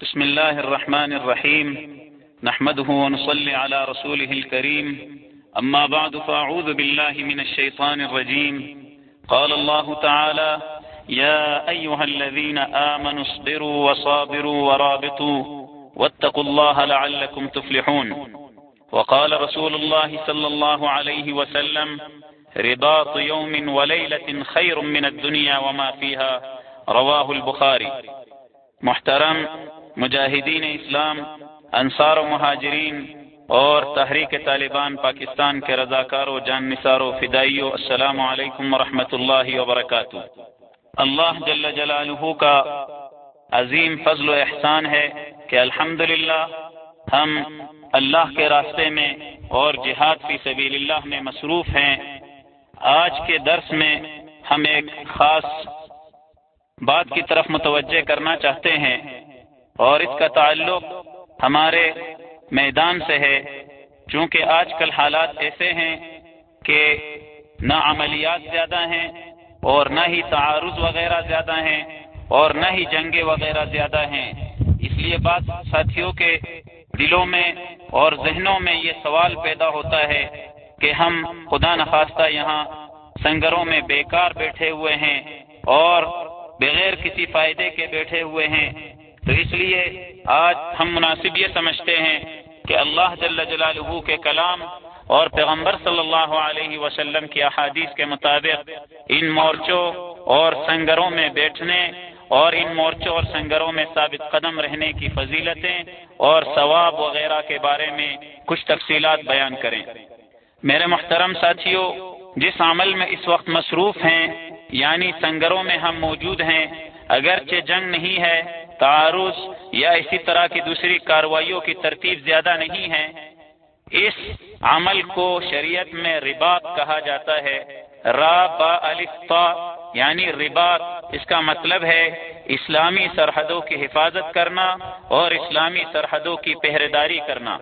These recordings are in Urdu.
بسم الله الرحمن الرحيم نحمده ونصلي على رسوله الكريم أما بعد فأعوذ بالله من الشيطان الرجيم قال الله تعالى يا أيها الذين آمنوا اصبروا وصابروا ورابطوا واتقوا الله لعلكم تفلحون۔ وقال رسول الله صلى الله عليه وسلم رباط يوم وليلة خير من الدنيا وما فيها رواه البخاري محترم مجاہدین اسلام، انصار و مہاجرین اور تحریک طالبان پاکستان کے رضاکار و جان نثار و فدائی السلام علیکم ورحمۃ اللہ وبرکاتہ۔ اللہ جل جلالہ کا عظیم فضل و احسان ہے کہ الحمد ہم اللہ کے راستے میں اور جہاد فی سبیل اللہ میں مصروف ہیں۔ آج کے درس میں ہم ایک خاص بات کی طرف متوجہ کرنا چاہتے ہیں۔ اور اس کا تعلق ہمارے میدان سے ہے۔ چونکہ آج کل حالات ایسے ہیں کہ نہ عملیات زیادہ ہیں اور نہ ہی تعارض وغیرہ زیادہ ہیں اور نہ ہی جنگیں وغیرہ زیادہ ہیں۔ اس لیے بات ساتھیوں کے دلوں میں اور ذہنوں میں یہ سوال پیدا ہوتا ہے کہ ہم خدا نخواستہ یہاں سنگروں میں بیکار بیٹھے ہوئے ہیں اور بغیر کسی فائدے کے بیٹھے ہوئے ہیں۔ تو اس لیے آج ہم مناسب یہ سمجھتے ہیں کہ اللہ جل جلالہ کے کلام اور پیغمبر صلی اللہ علیہ وسلم کی احادیث کے مطابق ان مورچوں اور سنگروں میں بیٹھنے اور ان مورچوں اور سنگروں میں ثابت قدم رہنے کی فضیلتیں اور ثواب وغیرہ کے بارے میں کچھ تفصیلات بیان کریں۔ میرے محترم ساتھیوں، جس عمل میں اس وقت مصروف ہیں یعنی سنگروں میں ہم موجود ہیں، اگرچہ جنگ نہیں ہے تعارض یا اسی طرح کی دوسری کاروائیوں کی ترتیب زیادہ نہیں ہے۔ اس عمل کو شریعت میں رباط کہا جاتا ہے۔ را با الفا یعنی رباط۔ اس کا مطلب ہے اسلامی سرحدوں کی حفاظت کرنا اور اسلامی سرحدوں کی پہرے داری کرنا۔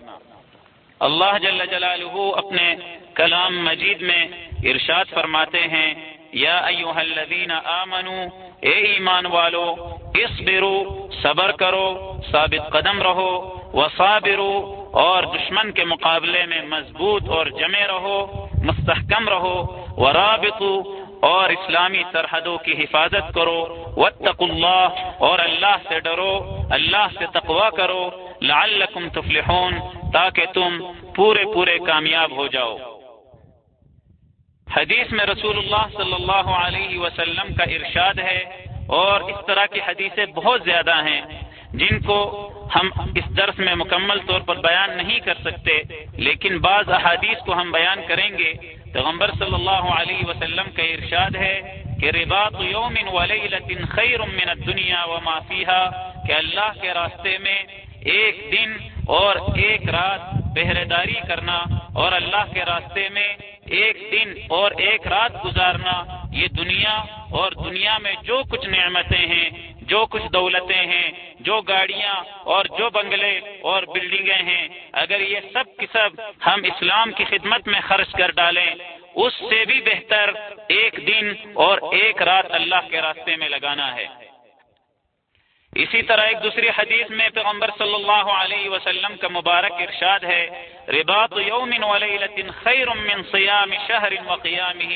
اللہ جل جلالہ اپنے کلام مجید میں ارشاد فرماتے ہیں، یا ایوہ الذین آمنوا اے ایمان والو، اصبرو، صبر کرو، ثابت قدم رہو، وصابرو، اور دشمن کے مقابلے میں مضبوط اور جمے رہو، مستحکم رہو، ورابطو، اور اسلامی سرحدوں کی حفاظت کرو، واتقوا اللہ، اور اللہ سے ڈرو، اللہ سے تقوا کرو، لعلکم تفلحون، تاکہ تم پورے پورے کامیاب ہو جاؤ۔ حدیث میں رسول اللہ صلی اللہ علیہ وسلم کا ارشاد ہے اور اس طرح کی حدیثیں بہت زیادہ ہیں جن کو ہم اس درس میں مکمل طور پر بیان نہیں کر سکتے، لیکن بعض احادیث کو ہم بیان کریں گے۔ پیغمبر صلی اللہ علیہ وسلم کا ارشاد ہے کہ رباط یوم خیر من الدنیا وما فیها کہ اللہ کے راستے میں ایک دن اور ایک رات پہرے داری کرنا اور اللہ کے راستے میں ایک دن اور ایک رات گزارنا، یہ دنیا اور دنیا میں جو کچھ نعمتیں ہیں، جو کچھ دولتیں ہیں، جو گاڑیاں اور جو بنگلے اور بلڈنگیں ہیں، اگر یہ سب کی سب ہم اسلام کی خدمت میں خرچ کر ڈالیں، اس سے بھی بہتر ایک دن اور ایک رات اللہ کے راستے میں لگانا ہے۔ اسی طرح ایک دوسری حدیث میں پیغمبر صلی اللہ علیہ وسلم کا مبارک ارشاد ہے، رباط یوم خیر من صیام شہر وقیامه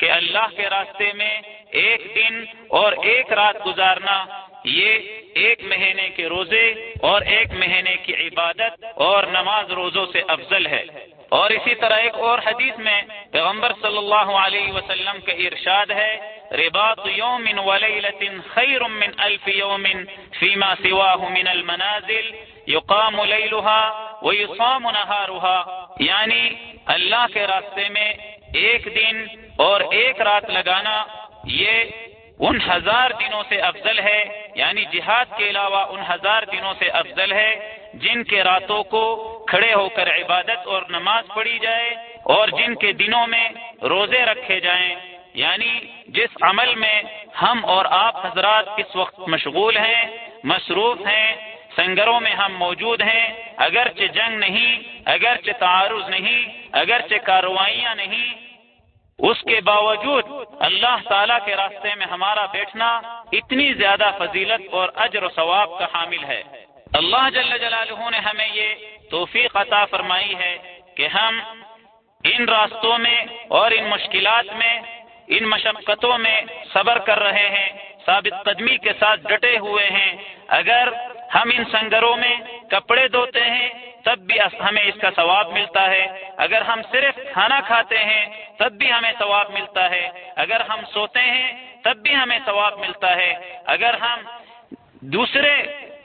کہ اللہ کے راستے میں ایک دن اور ایک رات گزارنا، یہ ایک مہینے کے روزے اور ایک مہینے کی عبادت اور نماز روزوں سے افضل ہے۔ اور اسی طرح ایک اور حدیث میں پیغمبر صلی اللہ علیہ وسلم کا ارشاد ہے رباط يوم وليلة خير من ألف يوم فيما سواه من المنازل يقام ليلها ويصام نهارها یعنی اللہ کے راستے میں ایک دن اور ایک رات لگانا، یہ ان ہزار دنوں سے افضل ہے۔ یعنی جہاد کے علاوہ ان ہزار دنوں سے افضل ہے جن کے راتوں کو کھڑے ہو کر عبادت اور نماز پڑھی جائے اور جن کے دنوں میں روزے رکھے جائیں۔ یعنی جس عمل میں ہم اور آپ حضرات اس وقت مشغول ہیں، مصروف ہیں، سنگروں میں ہم موجود ہیں، اگرچہ جنگ نہیں، اگرچہ تعارض نہیں، اگرچہ کاروائیاں نہیں، اس کے باوجود اللہ تعالی کے راستے میں ہمارا بیٹھنا اتنی زیادہ فضیلت اور اجر و ثواب کا حامل ہے۔ اللہ جل جلالہ نے ہمیں یہ توفیق عطا فرمائی ہے کہ ہم ان راستوں میں اور ان مشکلات میں ان مشقتوں میں صبر کر رہے ہیں، ثابت قدمی کے ساتھ ڈٹے ہوئے ہیں۔ اگر ہم ان سنگروں میں کپڑے دھوتے ہیں، تب بھی ہمیں اس کا ثواب ملتا ہے۔ اگر ہم صرف کھانا کھاتے ہیں، تب بھی ہمیں ثواب ملتا ہے۔ اگر ہم سوتے ہیں، تب بھی ہمیں ثواب ملتا ہے۔ اگر ہم دوسرے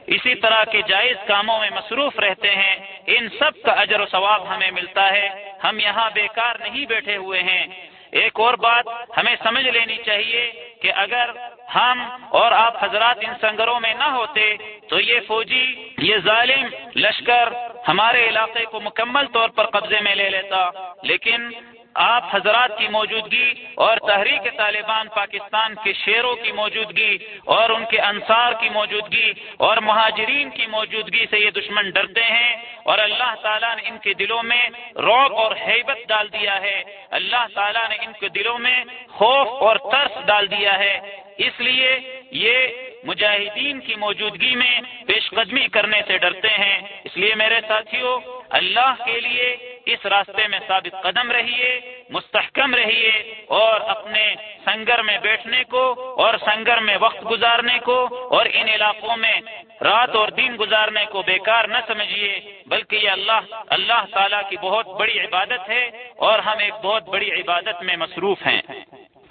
اسی طرح کے جائز کاموں میں مصروف رہتے ہیں، ان سب کا اجر و ثواب ہمیں ملتا ہے۔ ہم یہاں بیکار نہیں بیٹھے ہوئے ہیں۔ ایک اور بات ہمیں سمجھ لینی چاہیے کہ اگر ہم اور آپ حضرات ان سنگروں میں نہ ہوتے تو یہ فوجی، یہ ظالم لشکر ہمارے علاقے کو مکمل طور پر قبضے میں لے لیتا۔ لیکن آپ حضرات کی موجودگی اور تحریک طالبان پاکستان کے شیروں کی موجودگی اور ان کے انصار کی موجودگی اور مہاجرین کی موجودگی سے یہ دشمن ڈرتے ہیں۔ اور اللہ تعالیٰ نے ان کے دلوں میں روب اور حیبت ڈال دیا ہے۔ اللہ تعالیٰ نے ان کے دلوں میں خوف اور ترس ڈال دیا ہے۔ اس لیے یہ مجاہدین کی موجودگی میں پیش قدمی کرنے سے ڈرتے ہیں۔ اس لیے میرے ساتھیوں، اللہ کے لیے اس راستے میں ثابت قدم رہیے، مستحکم رہیے اور اپنے سنگر میں بیٹھنے کو اور سنگر میں وقت گزارنے کو اور ان علاقوں میں رات اور دن گزارنے کو بیکار نہ سمجھیے، بلکہ یہ اللہ اللہ تعالیٰ کی بہت بڑی عبادت ہے اور ہم ایک بہت بڑی عبادت میں مصروف ہیں۔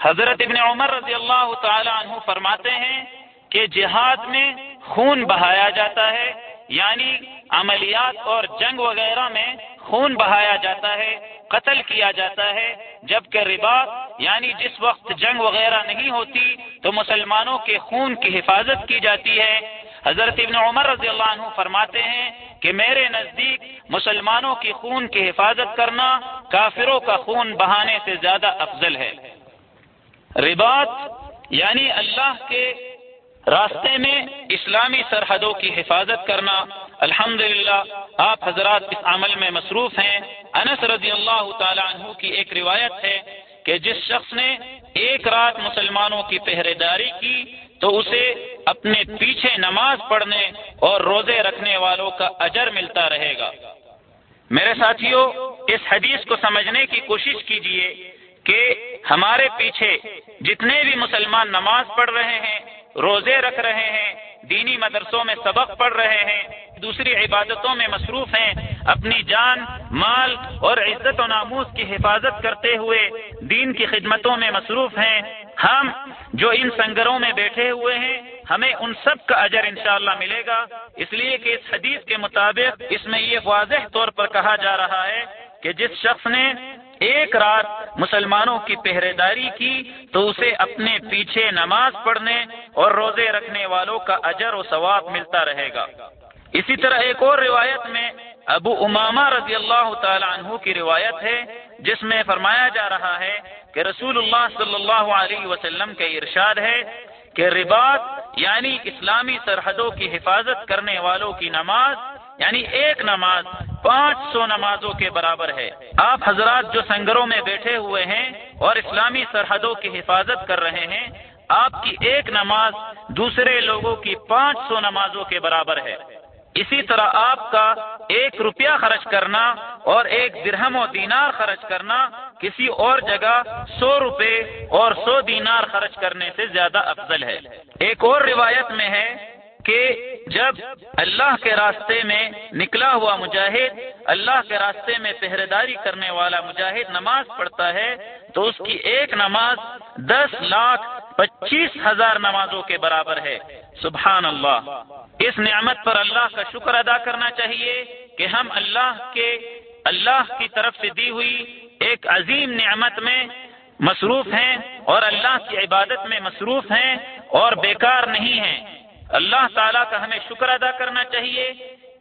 حضرت ابن عمر رضی اللہ تعالی عنہ فرماتے ہیں کہ جہاد میں خون بہایا جاتا ہے یعنی عملیات اور جنگ وغیرہ میں خون بہایا جاتا ہے، قتل کیا جاتا ہے، جبکہ رباط یعنی جس وقت جنگ وغیرہ نہیں ہوتی تو مسلمانوں کے خون کی حفاظت کی جاتی ہے۔ حضرت ابن عمر رضی اللہ عنہ فرماتے ہیں کہ میرے نزدیک مسلمانوں کی خون کی حفاظت کرنا کافروں کا خون بہانے سے زیادہ افضل ہے۔ رباط یعنی اللہ کے راستے میں اسلامی سرحدوں کی حفاظت کرنا الحمد آپ حضرات اس عمل میں مصروف ہیں۔ انس رضی اللہ تعالی عنہ کی ایک روایت ہے کہ جس شخص نے ایک رات مسلمانوں کی پہرے داری کی تو اسے اپنے پیچھے نماز پڑھنے اور روزے رکھنے والوں کا اجر ملتا رہے گا۔ میرے ساتھیوں، اس حدیث کو سمجھنے کی کوشش کیجیے کہ ہمارے پیچھے جتنے بھی مسلمان نماز پڑھ رہے ہیں روزے رکھ رہے ہیں، دینی مدرسوں میں سبق پڑھ رہے ہیں، دوسری عبادتوں میں مصروف ہیں، اپنی جان، مال اور عزت و ناموس کی حفاظت کرتے ہوئے دین کی خدمتوں میں مصروف ہیں۔ ہم جو ان سنگروں میں بیٹھے ہوئے ہیں، ہمیں ان سب کا اجر انشاءاللہ ملے گا۔ اس لیے کہ اس حدیث کے مطابق اس میں یہ واضح طور پر کہا جا رہا ہے کہ جس شخص نے ایک رات مسلمانوں کی پہرے داری کی تو اسے اپنے پیچھے نماز پڑھنے اور روزے رکھنے والوں کا اجر و ثواب ملتا رہے گا۔ اسی طرح ایک اور روایت میں ابو امامہ رضی اللہ تعالی عنہ کی روایت ہے، جس میں فرمایا جا رہا ہے کہ رسول اللہ صلی اللہ علیہ وسلم کے ارشاد ہے کہ رباط یعنی اسلامی سرحدوں کی حفاظت کرنے والوں کی نماز یعنی ایک نماز پانچ سو نمازوں کے برابر ہے۔ آپ حضرات جو سنگروں میں بیٹھے ہوئے ہیں اور اسلامی سرحدوں کی حفاظت کر رہے ہیں، آپ کی ایک نماز دوسرے لوگوں کی پانچ سو نمازوں کے برابر ہے۔ اسی طرح آپ کا ایک روپیہ خرچ کرنا اور ایک درہم و دینار خرچ کرنا کسی اور جگہ سو روپے اور سو دینار خرچ کرنے سے زیادہ افضل ہے۔ ایک اور روایت میں ہے کہ جب اللہ کے راستے میں نکلا ہوا مجاہد، اللہ کے راستے میں پہرے داری کرنے والا مجاہد نماز پڑھتا ہے، تو اس کی ایک نماز دس لاکھ پچیس ہزار نمازوں کے برابر ہے۔ سبحان اللہ۔ اس نعمت پر اللہ کا شکر ادا کرنا چاہیے کہ ہم اللہ کے، اللہ کی طرف سے دی ہوئی ایک عظیم نعمت میں مصروف ہیں اور اللہ کی عبادت میں مصروف ہیں اور بیکار نہیں ہیں۔ اللہ تعالیٰ کا ہمیں شکر ادا کرنا چاہیے۔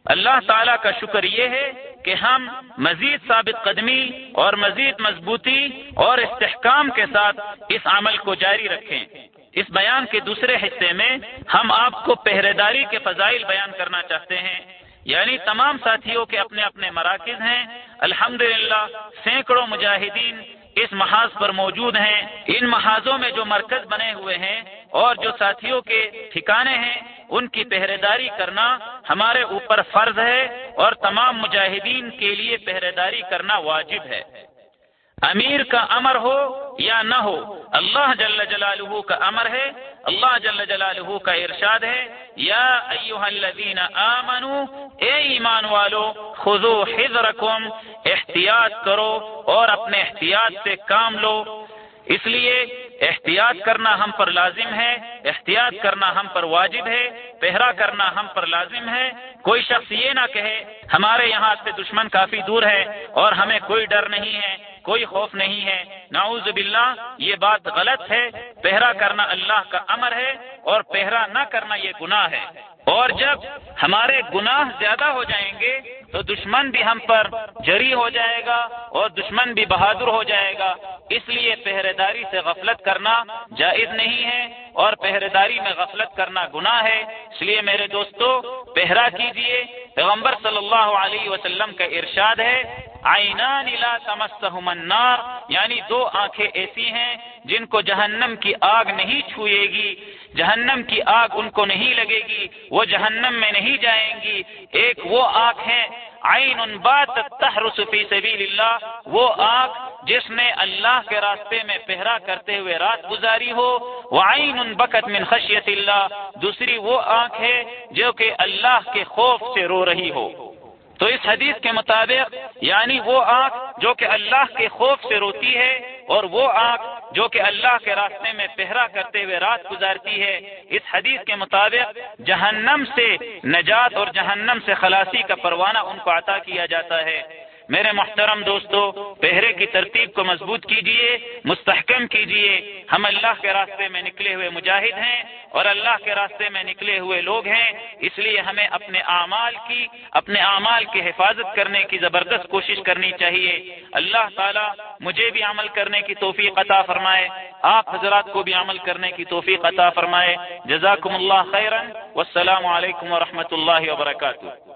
اللہ تعالیٰ کا شکر یہ ہے کہ ہم مزید ثابت قدمی اور مزید مضبوطی اور استحکام کے ساتھ اس عمل کو جاری رکھیں۔ اس بیان کے دوسرے حصے میں ہم آپ کو پہرے داری کے فضائل بیان کرنا چاہتے ہیں۔ یعنی تمام ساتھیوں کے اپنے اپنے مراکز ہیں۔ الحمدللہ، سینکڑوں مجاہدین اس محاذ پر موجود ہیں۔ ان محاذوں میں جو مرکز بنے ہوئے ہیں اور جو ساتھیوں کے ٹھکانے ہیں، ان کی پہرے داری کرنا ہمارے اوپر فرض ہے اور تمام مجاہدین کے لیے پہرے داری کرنا واجب ہے۔ امیر کا امر ہو یا نہ ہو، اللہ جل جلالہ کا امر ہے، اللہ جل جلالہ کا ارشاد ہے، یا ایوہ الذین آمنو، اے ایمان والو، خذو حذرکم، احتیاط کرو اور اپنے احتیاط سے کام لو۔ اس لیے احتیاط کرنا ہم پر لازم ہے، احتیاط کرنا ہم پر واجب ہے، پہرا کرنا ہم پر لازم ہے۔ کوئی شخص یہ نہ کہے، ہمارے یہاں سے دشمن کافی دور ہے اور ہمیں کوئی ڈر نہیں ہے۔ کوئی خوف نہیں ہے۔ نعوذ باللہ، یہ بات غلط ہے۔ پہرا کرنا اللہ کا امر ہے اور پہرا نہ کرنا یہ گناہ ہے۔ اور جب ہمارے گناہ زیادہ ہو جائیں گے، تو دشمن بھی ہم پر جری ہو جائے گا اور دشمن بھی بہادر ہو جائے گا۔ اس لیے پہرے داری سے غفلت کرنا جائز نہیں ہے اور پہرے داری میں غفلت کرنا گناہ ہے۔ اس لیے میرے دوستو، پہرا کیجیے۔ پیغمبر صلی اللہ علیہ وسلم کا ارشاد ہے آئینان لا تمسہم النار یعنی دو آنکھیں ایسی ہیں جن کو جہنم کی آگ نہیں چھوئے گی، جہنم کی آگ ان کو نہیں لگے گی، وہ جہنم میں نہیں جائیں گی۔ ایک وہ آنکھ ہے عین بات تحرس فی سبیل اللہ وہ آنکھ جس نے اللہ کے راستے میں پہرا کرتے ہوئے رات گزاری ہو، وہ عین بکت من خشیت اللہ، دوسری وہ آنکھ ہے جو کہ اللہ کے خوف سے رو رہی ہو۔ تو اس حدیث کے مطابق یعنی وہ آنکھ جو کہ اللہ کے خوف سے روتی ہے، اور وہ آنکھ جو کہ اللہ کے راستے میں پہرا کرتے ہوئے رات گزارتی ہے، اس حدیث کے مطابق جہنم سے نجات اور جہنم سے خلاصی کا پروانہ ان کو عطا کیا جاتا ہے۔ میرے محترم دوستو پہرے کی ترتیب کو مضبوط کیجیے، مستحکم کیجیے۔ ہم اللہ کے راستے میں نکلے ہوئے مجاہد ہیں اور اللہ کے راستے میں نکلے ہوئے لوگ ہیں۔ اس لیے ہمیں اپنے اعمال کی، اپنے اعمال کی حفاظت کرنے کی زبردست کوشش کرنی چاہیے اللہ تعالیٰ مجھے بھی عمل کرنے کی توفیق عطا فرمائے۔ آپ حضرات کو بھی عمل کرنے کی توفیق عطا فرمائے۔ جزاکم اللہ خیرن والسلام علیکم ورحمۃ اللہ وبرکاتہ۔